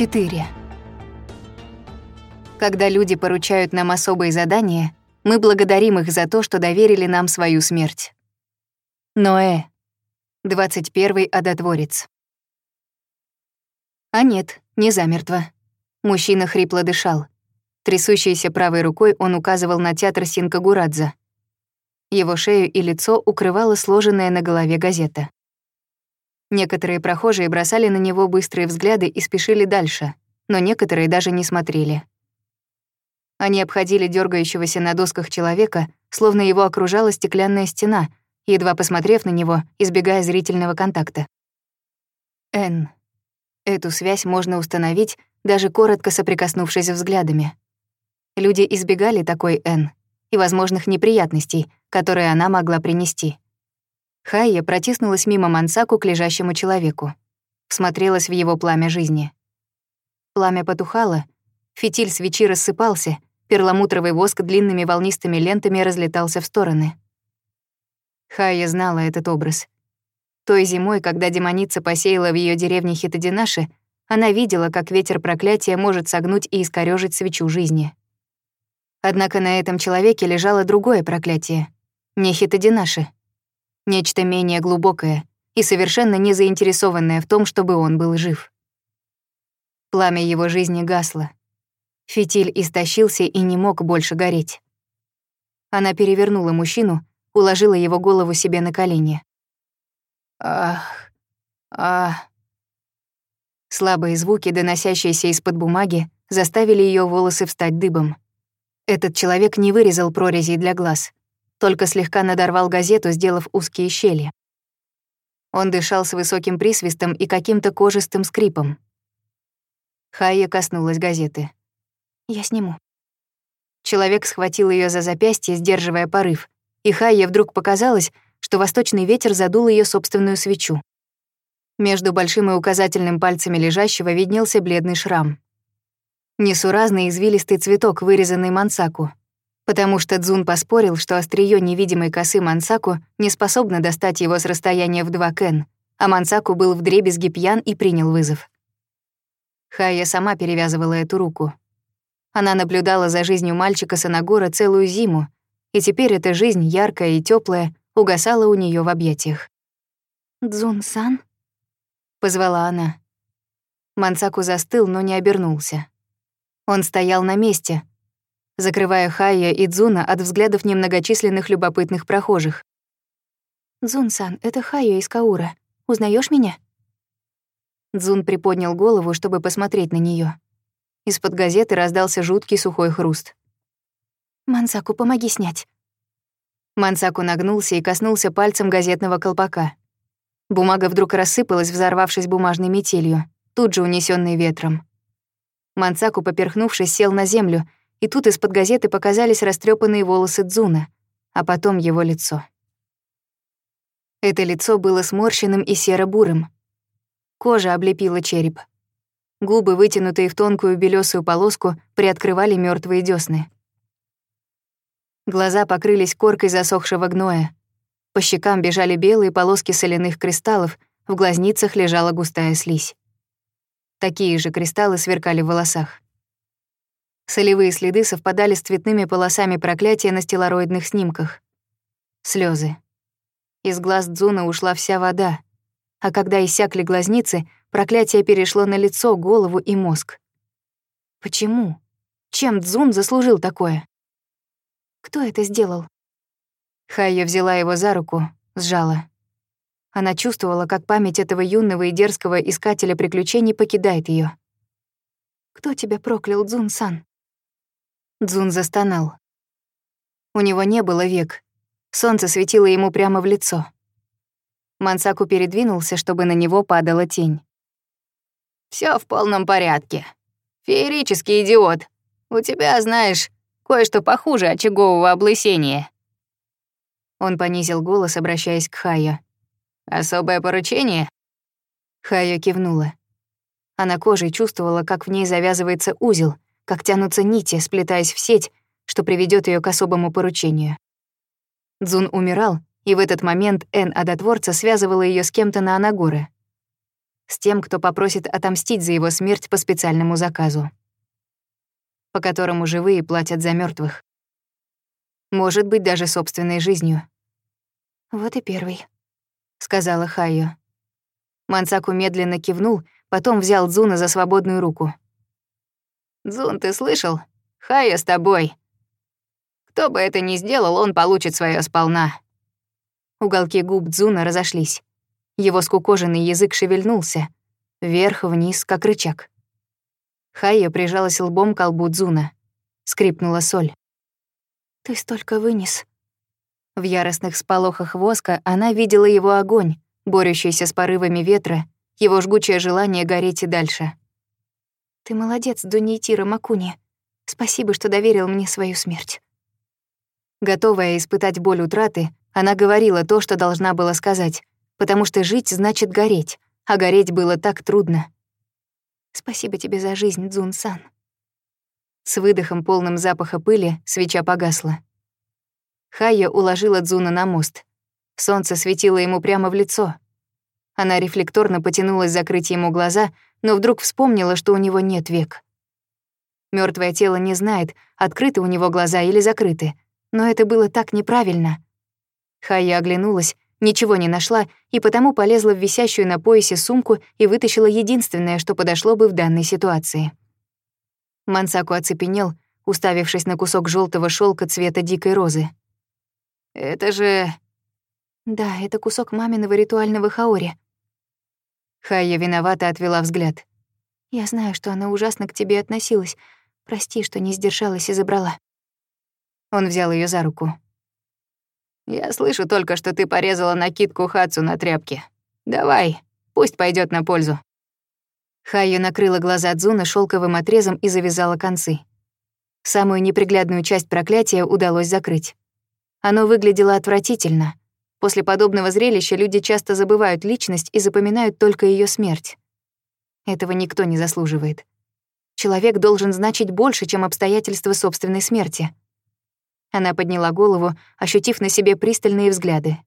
4. Когда люди поручают нам особые задания, мы благодарим их за то, что доверили нам свою смерть. Ноэ, 21-й одотворец. А нет, не замертво. Мужчина хрипло дышал. Трясущейся правой рукой он указывал на театр Синкагурадзе. Его шею и лицо укрывала сложенная на голове газета. Некоторые прохожие бросали на него быстрые взгляды и спешили дальше, но некоторые даже не смотрели. Они обходили дергающегося на досках человека, словно его окружала стеклянная стена, едва посмотрев на него, избегая зрительного контакта. Н. Эту связь можно установить, даже коротко соприкоснувшись взглядами. Люди избегали такой Н и возможных неприятностей, которые она могла принести. Хайя протиснулась мимо Мансаку к лежащему человеку. Смотрелась в его пламя жизни. Пламя потухало, фитиль свечи рассыпался, перламутровый воск длинными волнистыми лентами разлетался в стороны. Хайя знала этот образ. Той зимой, когда демоница посеяла в ее деревне Хитодинаши, она видела, как ветер проклятия может согнуть и искорёжить свечу жизни. Однако на этом человеке лежало другое проклятие — не Хитодинаши — нечто менее глубокое и совершенно не заинтересованное в том, чтобы он был жив. Пламя его жизни гасло. Фитиль истощился и не мог больше гореть. Она перевернула мужчину, уложила его голову себе на колени. «Ах, ах...» Слабые звуки, доносящиеся из-под бумаги, заставили ее волосы встать дыбом. Этот человек не вырезал прорезей для глаз, только слегка надорвал газету, сделав узкие щели. Он дышал с высоким присвистом и каким-то кожистым скрипом. Хайя коснулась газеты. «Я сниму». Человек схватил ее за запястье, сдерживая порыв, и Хайе вдруг показалось, что восточный ветер задул ее собственную свечу. Между большим и указательным пальцами лежащего виднелся бледный шрам. Несуразный извилистый цветок, вырезанный мансаку потому что Дзун поспорил, что острие невидимой косы Мансаку не способно достать его с расстояния в два кен, а Мансаку был вдребезги пьян и принял вызов. Хая сама перевязывала эту руку. Она наблюдала за жизнью мальчика Санагора целую зиму, и теперь эта жизнь, яркая и теплая, угасала у нее в объятиях. «Дзун-сан?» — позвала она. Мансаку застыл, но не обернулся. Он стоял на месте — закрывая Хая и Дзуна от взглядов немногочисленных любопытных прохожих. «Дзун-сан, это Хая из Каура. Узнаешь меня?» Дзун приподнял голову, чтобы посмотреть на нее. Из-под газеты раздался жуткий сухой хруст. «Мансаку, помоги снять». Мансаку нагнулся и коснулся пальцем газетного колпака. Бумага вдруг рассыпалась, взорвавшись бумажной метелью, тут же унесенной ветром. Мансаку, поперхнувшись, сел на землю — и тут из-под газеты показались растрепанные волосы Дзуна, а потом его лицо. Это лицо было сморщенным и серо-бурым. Кожа облепила череп. Губы, вытянутые в тонкую белесую полоску, приоткрывали мертвые десны. Глаза покрылись коркой засохшего гноя. По щекам бежали белые полоски соляных кристаллов, в глазницах лежала густая слизь. Такие же кристаллы сверкали в волосах. Солевые следы совпадали с цветными полосами проклятия на стеллароидных снимках. Слезы. Из глаз Дзуна ушла вся вода, а когда иссякли глазницы, проклятие перешло на лицо, голову и мозг. Почему? Чем Дзун заслужил такое? Кто это сделал? Хайя взяла его за руку, сжала. Она чувствовала, как память этого юного и дерзкого искателя приключений покидает ее. «Кто тебя проклял, Дзун-сан?» Дзун застонал. У него не было век. Солнце светило ему прямо в лицо. Мансаку передвинулся, чтобы на него падала тень. Всё в полном порядке. Феерический идиот. У тебя, знаешь, кое-что похуже очагового облысения». Он понизил голос, обращаясь к Хайо. «Особое поручение?» Хайо кивнула. Она кожей чувствовала, как в ней завязывается узел — как тянутся нити, сплетаясь в сеть, что приведет ее к особому поручению. Дзун умирал, и в этот момент Эн Адотворца связывала ее с кем-то на Анагоре, С тем, кто попросит отомстить за его смерть по специальному заказу. По которому живые платят за мертвых. Может быть, даже собственной жизнью. «Вот и первый», — сказала Хайо. Мансаку медленно кивнул, потом взял Дзуна за свободную руку. «Зун, ты слышал? Хая с тобой!» Кто бы это ни сделал, он получит свое сполна. Уголки губ Дзуна разошлись. Его скукоженный язык шевельнулся. Вверх-вниз, как рычаг. Хайя прижалась лбом к лбу Дзуна. Скрипнула соль. «Ты столько вынес». В яростных сполохах воска она видела его огонь, борющийся с порывами ветра, его жгучее желание гореть и дальше. Ты молодец, Дуньетира Макуни. Спасибо, что доверил мне свою смерть. Готовая испытать боль утраты, она говорила то, что должна была сказать, потому что жить значит гореть, а гореть было так трудно. Спасибо тебе за жизнь, Дзун-сан. С выдохом, полным запаха пыли, свеча погасла. Хая уложила Дзуна на мост. Солнце светило ему прямо в лицо. Она рефлекторно потянулась закрыть ему глаза, но вдруг вспомнила, что у него нет век. Мертвое тело не знает, открыты у него глаза или закрыты, но это было так неправильно. Хая оглянулась, ничего не нашла и потому полезла в висящую на поясе сумку и вытащила единственное, что подошло бы в данной ситуации. Мансаку оцепенел, уставившись на кусок желтого шелка цвета дикой розы. «Это же...» «Да, это кусок маминого ритуального хаори», Хайя виновато отвела взгляд. «Я знаю, что она ужасно к тебе относилась. Прости, что не сдержалась и забрала». Он взял ее за руку. «Я слышу только, что ты порезала накидку Хацу на тряпке. Давай, пусть пойдет на пользу». Хайю накрыла глаза Дзуна шелковым отрезом и завязала концы. Самую неприглядную часть проклятия удалось закрыть. Оно выглядело отвратительно, После подобного зрелища люди часто забывают личность и запоминают только ее смерть. Этого никто не заслуживает. Человек должен значить больше, чем обстоятельства собственной смерти. Она подняла голову, ощутив на себе пристальные взгляды.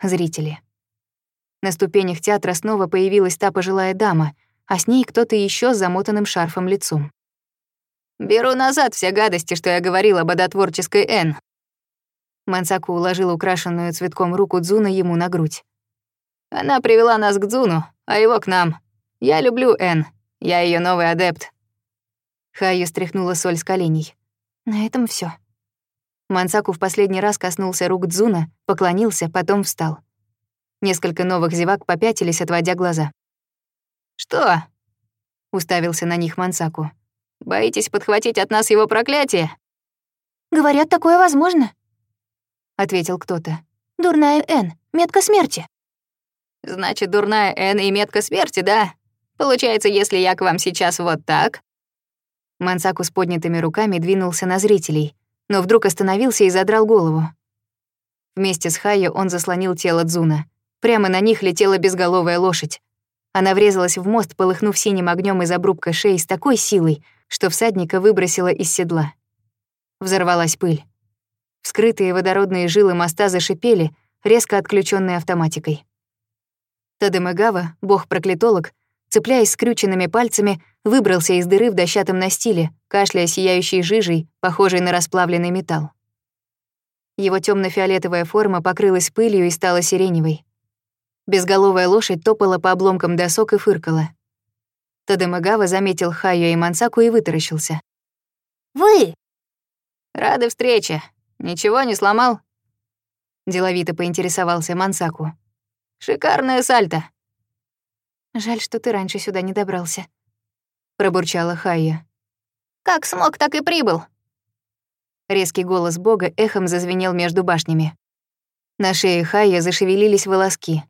Зрители. На ступенях театра снова появилась та пожилая дама, а с ней кто-то еще с замотанным шарфом лицом. «Беру назад все гадости, что я говорил об одотворческой Н», Мансаку уложила украшенную цветком руку Дзуна ему на грудь. «Она привела нас к Дзуну, а его к нам. Я люблю Эн. Я ее новый адепт». Хаю стряхнула соль с коленей. «На этом все. Мансаку в последний раз коснулся рук Дзуна, поклонился, потом встал. Несколько новых зевак попятились, отводя глаза. «Что?» — уставился на них Мансаку. «Боитесь подхватить от нас его проклятие?» «Говорят, такое возможно», — ответил кто-то. «Дурная Н, метка смерти». «Значит, дурная Н и метка смерти, да? Получается, если я к вам сейчас вот так...» Мансаку с поднятыми руками двинулся на зрителей, но вдруг остановился и задрал голову. Вместе с Хайо он заслонил тело Дзуна. Прямо на них летела безголовая лошадь. Она врезалась в мост, полыхнув синим огнем из обрубка шеи с такой силой, что всадника выбросила из седла. Взорвалась пыль. Вскрытые водородные жилы моста зашипели, резко отключенные автоматикой. Тадемегава, бог проклетолог, цепляясь скрюченными пальцами, выбрался из дыры в дощатом настиле, кашляя сияющей жижей, похожей на расплавленный металл. Его темно фиолетовая форма покрылась пылью и стала сиреневой. Безголовая лошадь топала по обломкам досок и фыркала. Тадемагава заметил Хайо и Мансаку и вытаращился. «Вы!» «Рада встрече!» Ничего не сломал?» Деловито поинтересовался Мансаку. Шикарная сальто!» «Жаль, что ты раньше сюда не добрался», — пробурчала Хайя. «Как смог, так и прибыл!» Резкий голос бога эхом зазвенел между башнями. На шее Хайя зашевелились волоски.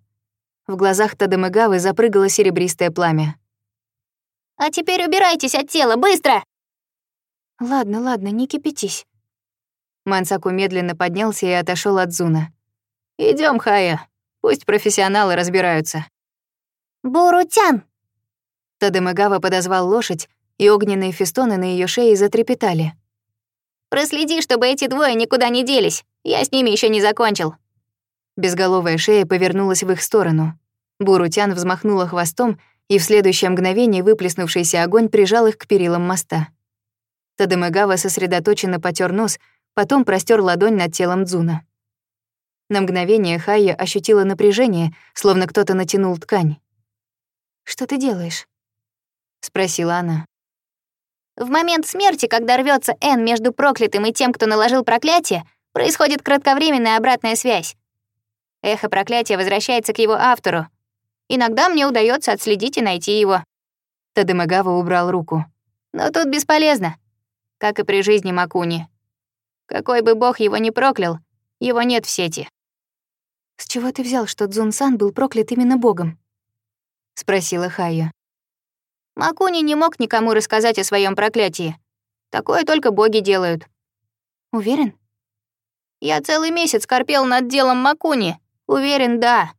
В глазах Тадамыгавы запрыгало серебристое пламя. «А теперь убирайтесь от тела, быстро!» «Ладно, ладно, не кипятись», Мансаку медленно поднялся и отошел от Зуна. Идем, Хая, пусть профессионалы разбираются. Бурутян! Тадемагава подозвал лошадь, и огненные фестоны на ее шее затрепетали. «Проследи, чтобы эти двое никуда не делись. Я с ними еще не закончил». Безголовая шея повернулась в их сторону. Бурутян взмахнула хвостом, и в следующее мгновение выплеснувшийся огонь прижал их к перилам моста. Тадемагава сосредоточенно потер нос — потом простер ладонь над телом Дзуна. На мгновение Хайя ощутила напряжение, словно кто-то натянул ткань. «Что ты делаешь?» — спросила она. «В момент смерти, когда рвется Н между проклятым и тем, кто наложил проклятие, происходит кратковременная обратная связь. Эхо проклятия возвращается к его автору. Иногда мне удается отследить и найти его». Тадемагава убрал руку. «Но тут бесполезно, как и при жизни Макуни. Какой бы бог его ни проклял, его нет в сети. «С чего ты взял, что Дзунсан был проклят именно богом?» — спросила Хайо. Макуни не мог никому рассказать о своем проклятии. Такое только боги делают. Уверен? Я целый месяц корпел над делом Макуни. Уверен, да.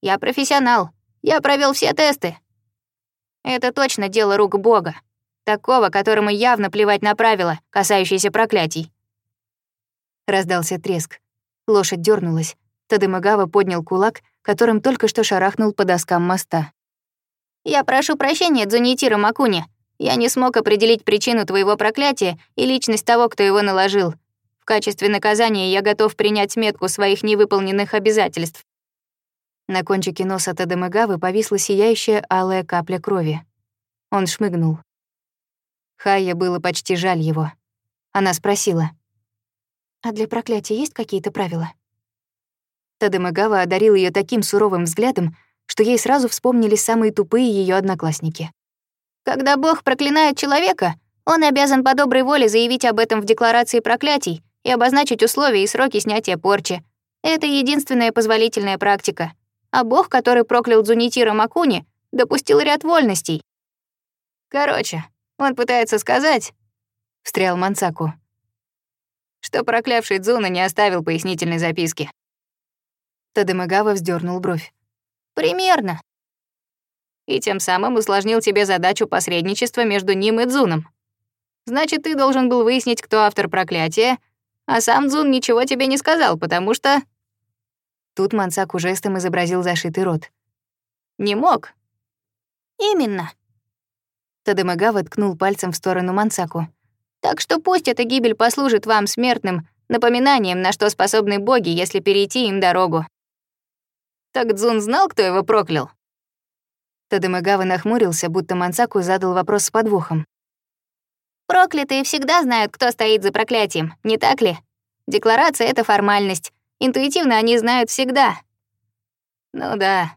Я профессионал. Я провел все тесты. Это точно дело рук бога. Такого, которому явно плевать на правила, касающиеся проклятий раздался треск. Лошадь дернулась. Тадымагава поднял кулак, которым только что шарахнул по доскам моста. «Я прошу прощения, Дзунитира Макуни. Я не смог определить причину твоего проклятия и личность того, кто его наложил. В качестве наказания я готов принять метку своих невыполненных обязательств». На кончике носа Тадемагавы повисла сияющая алая капля крови. Он шмыгнул. Хайя было почти жаль его. Она спросила. А для проклятия есть какие-то правила? Тадемагава одарил ее таким суровым взглядом, что ей сразу вспомнили самые тупые ее одноклассники. «Когда Бог проклинает человека, он обязан по доброй воле заявить об этом в декларации проклятий и обозначить условия и сроки снятия порчи. Это единственная позволительная практика. А Бог, который проклял Дзунитира Макуни, допустил ряд вольностей. Короче, он пытается сказать...» — встрял Мансаку что проклявший Дзуна не оставил пояснительной записки. Тадемагава вздернул бровь. «Примерно». «И тем самым усложнил тебе задачу посредничества между ним и Дзуном. Значит, ты должен был выяснить, кто автор проклятия, а сам Дзун ничего тебе не сказал, потому что...» Тут Мансаку жестом изобразил зашитый рот. «Не мог». «Именно». Тадемагава ткнул пальцем в сторону Мансаку. Так что пусть эта гибель послужит вам, смертным, напоминанием, на что способны боги, если перейти им дорогу. Так Дзун знал, кто его проклял? Тадамагава нахмурился, будто Мансаку задал вопрос с подвохом. «Проклятые всегда знают, кто стоит за проклятием, не так ли? Декларация — это формальность. Интуитивно они знают всегда». «Ну да»,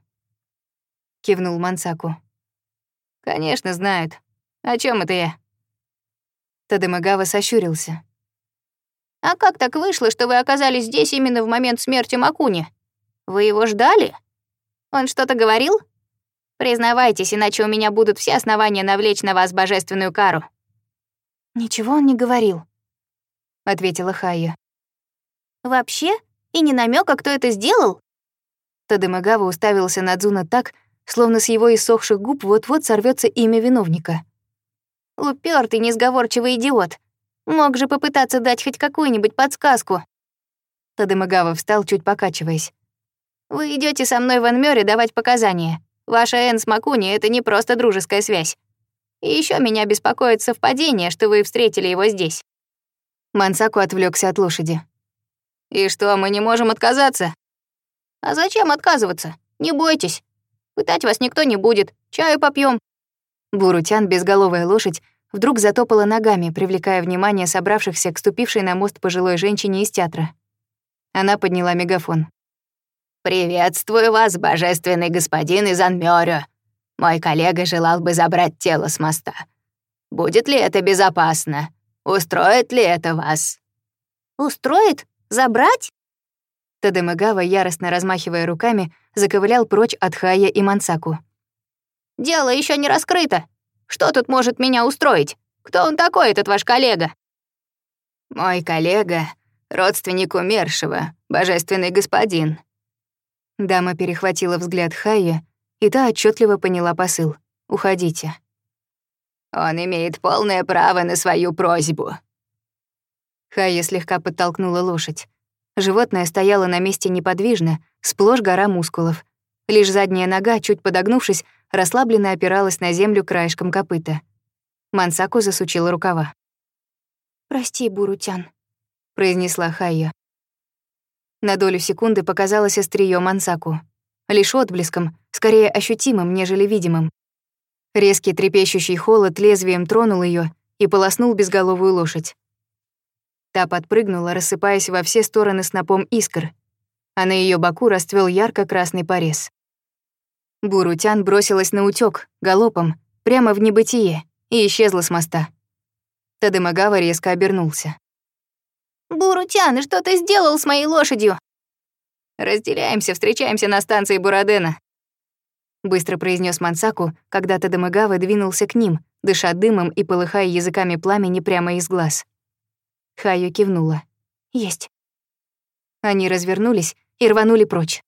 — кивнул Мансаку. «Конечно знают. О чем это я?» Тадемагава сощурился. «А как так вышло, что вы оказались здесь именно в момент смерти Макуни? Вы его ждали? Он что-то говорил? Признавайтесь, иначе у меня будут все основания навлечь на вас божественную кару». «Ничего он не говорил», — ответила Хайя. «Вообще? И не намека, кто это сделал?» Тадемагава уставился на Дзуна так, словно с его иссохших губ вот-вот сорвется имя виновника — Упертый, несговорчивый идиот. Мог же попытаться дать хоть какую-нибудь подсказку. Тадемагава встал, чуть покачиваясь. «Вы идете со мной в Анмёре давать показания. Ваша Энн с Макуни — это не просто дружеская связь. И еще меня беспокоит совпадение, что вы встретили его здесь». Мансаку отвлекся от лошади. «И что, мы не можем отказаться?» «А зачем отказываться? Не бойтесь. Пытать вас никто не будет. Чаю попьем. Бурутян, безголовая лошадь, вдруг затопала ногами, привлекая внимание собравшихся к ступившей на мост пожилой женщине из театра. Она подняла мегафон. «Приветствую вас, божественный господин из Анмёрю. Мой коллега желал бы забрать тело с моста. Будет ли это безопасно? Устроит ли это вас?» «Устроит? Забрать?» Тадемагава, яростно размахивая руками, заковылял прочь от Хая и Мансаку. Дело еще не раскрыто. Что тут может меня устроить? Кто он такой, этот ваш коллега?» «Мой коллега — родственник умершего, божественный господин». Дама перехватила взгляд Хайя, и та отчетливо поняла посыл. «Уходите». «Он имеет полное право на свою просьбу». Хайя слегка подтолкнула лошадь. Животное стояло на месте неподвижно, сплошь гора мускулов. Лишь задняя нога, чуть подогнувшись, расслабленно опиралась на землю краешком копыта. Мансаку засучила рукава. «Прости, Бурутян», — произнесла Хайя. На долю секунды показалось остриё Мансаку. Лишь отблеском, скорее ощутимым, нежели видимым. Резкий трепещущий холод лезвием тронул ее и полоснул безголовую лошадь. Та подпрыгнула, рассыпаясь во все стороны снопом искр, а на ее боку расцвел ярко-красный порез. Бурутян бросилась на утёк, галопом, прямо в небытие, и исчезла с моста. Тадемагава резко обернулся. «Бурутян, что ты сделал с моей лошадью?» «Разделяемся, встречаемся на станции Бурадена», — быстро произнес Мансаку, когда Тадемагава двинулся к ним, дыша дымом и полыхая языками пламени прямо из глаз. Хаю кивнула. «Есть». Они развернулись и рванули прочь.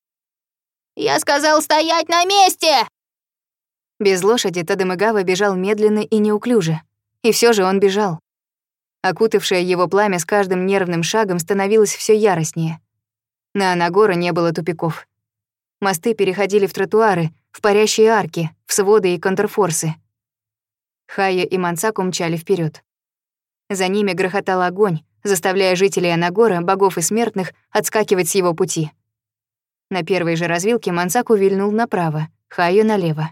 Я сказал стоять на месте!» Без лошади Тадамыгава бежал медленно и неуклюже. И все же он бежал. Окутавшее его пламя с каждым нервным шагом становилось все яростнее. На Анагора не было тупиков. Мосты переходили в тротуары, в парящие арки, в своды и контрфорсы. Хая и Мансак умчали вперед. За ними грохотал огонь, заставляя жителей Анагора, богов и смертных, отскакивать с его пути. На первой же развилке Мансак увильнул направо, Хаю налево.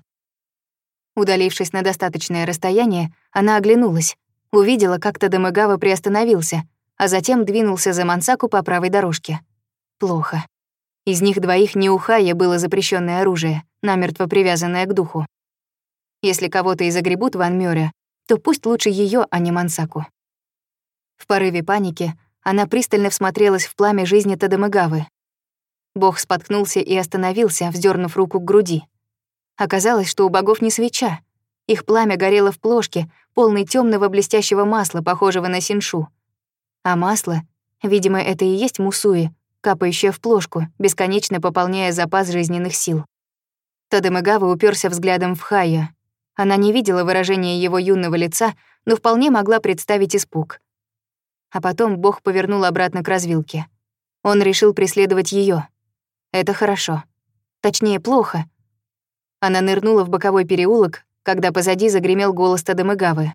Удалившись на достаточное расстояние, она оглянулась, увидела, как Тадамагава приостановился, а затем двинулся за Мансаку по правой дорожке. Плохо. Из них двоих не у Хая было запрещенное оружие, намертво привязанное к духу. Если кого-то и загребут Ван Мёря, то пусть лучше ее, а не Мансаку. В порыве паники она пристально всмотрелась в пламя жизни Тадамагавы, Бог споткнулся и остановился, вздернув руку к груди. Оказалось, что у богов не свеча. Их пламя горело в плошке, полной темного блестящего масла, похожего на синшу. А масло, видимо, это и есть мусуи, капающее в плошку, бесконечно пополняя запас жизненных сил. Тадемагава уперся взглядом в Хая. Она не видела выражения его юного лица, но вполне могла представить испуг. А потом Бог повернул обратно к развилке. Он решил преследовать ее. Это хорошо. Точнее, плохо. Она нырнула в боковой переулок, когда позади загремел голос Тадамыгавы.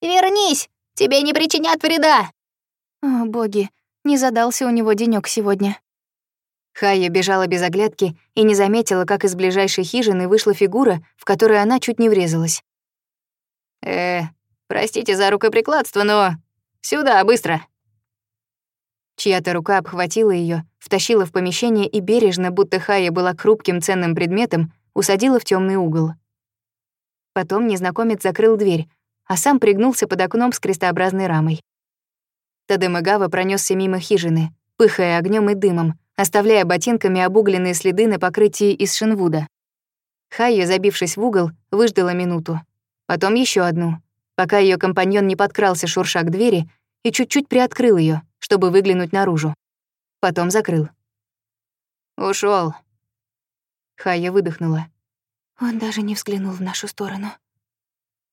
«Вернись! Тебе не причинят вреда!» О, боги, не задался у него денёк сегодня. Хая бежала без оглядки и не заметила, как из ближайшей хижины вышла фигура, в которой она чуть не врезалась. «Э, простите за рукоприкладство, но... Сюда, быстро!» Чья-то рука обхватила ее, втащила в помещение и бережно, будто Хая была хрупким ценным предметом, усадила в темный угол. Потом незнакомец закрыл дверь, а сам пригнулся под окном с крестообразной рамой. Тадемагава пронесся мимо хижины, пыхая огнем и дымом, оставляя ботинками обугленные следы на покрытии из шинвуда. Хайя, забившись в угол, выждала минуту. Потом еще одну, пока ее компаньон не подкрался шуршак двери и чуть-чуть приоткрыл ее, чтобы выглянуть наружу. Потом закрыл. Ушел. Хая выдохнула. Он даже не взглянул в нашу сторону.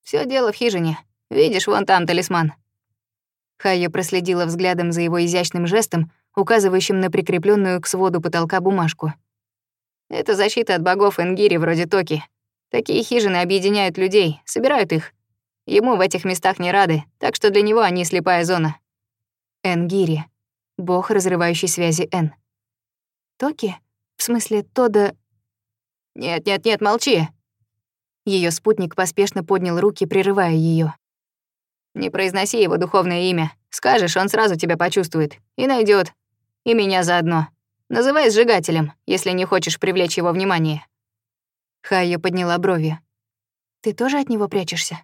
Все дело в хижине. Видишь, вон там талисман. Хая проследила взглядом за его изящным жестом, указывающим на прикрепленную к своду потолка бумажку. Это защита от богов Энгири вроде Токи. Такие хижины объединяют людей, собирают их. Ему в этих местах не рады, так что для него они слепая зона. Эн Гири, бог разрывающий связи Н. Токи? В смысле, Тода... «Нет-нет-нет, молчи!» Ее спутник поспешно поднял руки, прерывая ее. «Не произноси его духовное имя. Скажешь, он сразу тебя почувствует. И найдет. И меня заодно. Называй сжигателем, если не хочешь привлечь его внимание». Хайо подняла брови. «Ты тоже от него прячешься?»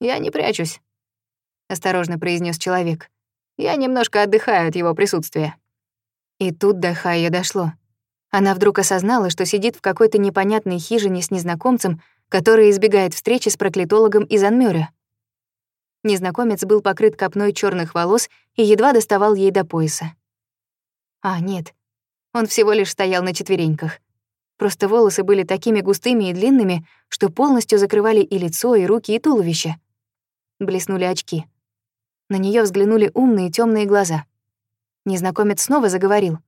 «Я не прячусь», — осторожно произнес человек. Я немножко отдыхаю от его присутствия». И тут до Хайя дошло. Она вдруг осознала, что сидит в какой-то непонятной хижине с незнакомцем, который избегает встречи с проклятологом из Анмёра. Незнакомец был покрыт копной черных волос и едва доставал ей до пояса. А, нет, он всего лишь стоял на четвереньках. Просто волосы были такими густыми и длинными, что полностью закрывали и лицо, и руки, и туловище. Блеснули очки. На нее взглянули умные темные глаза. Незнакомец снова заговорил.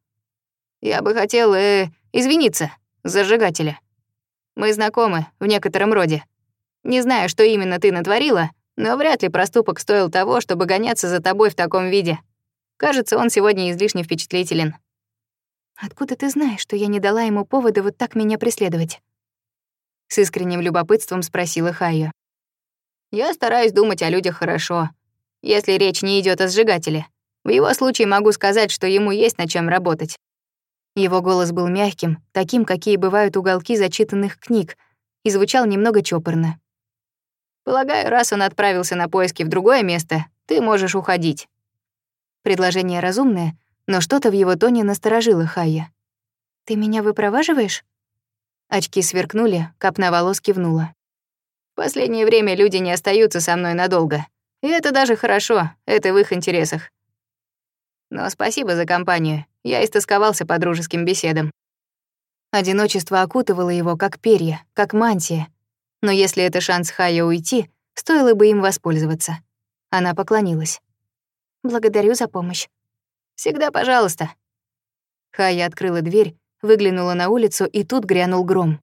«Я бы хотел э, извиниться за зажигателя. Мы знакомы в некотором роде. Не знаю, что именно ты натворила, но вряд ли проступок стоил того, чтобы гоняться за тобой в таком виде. Кажется, он сегодня излишне впечатлителен». «Откуда ты знаешь, что я не дала ему повода вот так меня преследовать?» С искренним любопытством спросила Хайо. «Я стараюсь думать о людях хорошо если речь не идет о сжигателе. В его случае могу сказать, что ему есть на чем работать. Его голос был мягким, таким, какие бывают уголки зачитанных книг, и звучал немного чопорно. «Полагаю, раз он отправился на поиски в другое место, ты можешь уходить». Предложение разумное, но что-то в его тоне насторожило Хая. «Ты меня выпроваживаешь?» Очки сверкнули, копна волос кивнула. «В последнее время люди не остаются со мной надолго», и это даже хорошо, это в их интересах. Но спасибо за компанию. Я истосковался по дружеским беседам. Одиночество окутывало его как перья, как мантия. Но если это шанс Хая уйти, стоило бы им воспользоваться. Она поклонилась. «Благодарю за помощь». «Всегда пожалуйста». Хая открыла дверь, выглянула на улицу, и тут грянул гром.